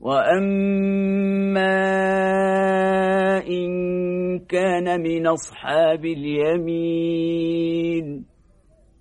وأما إن كان من أصحاب اليمين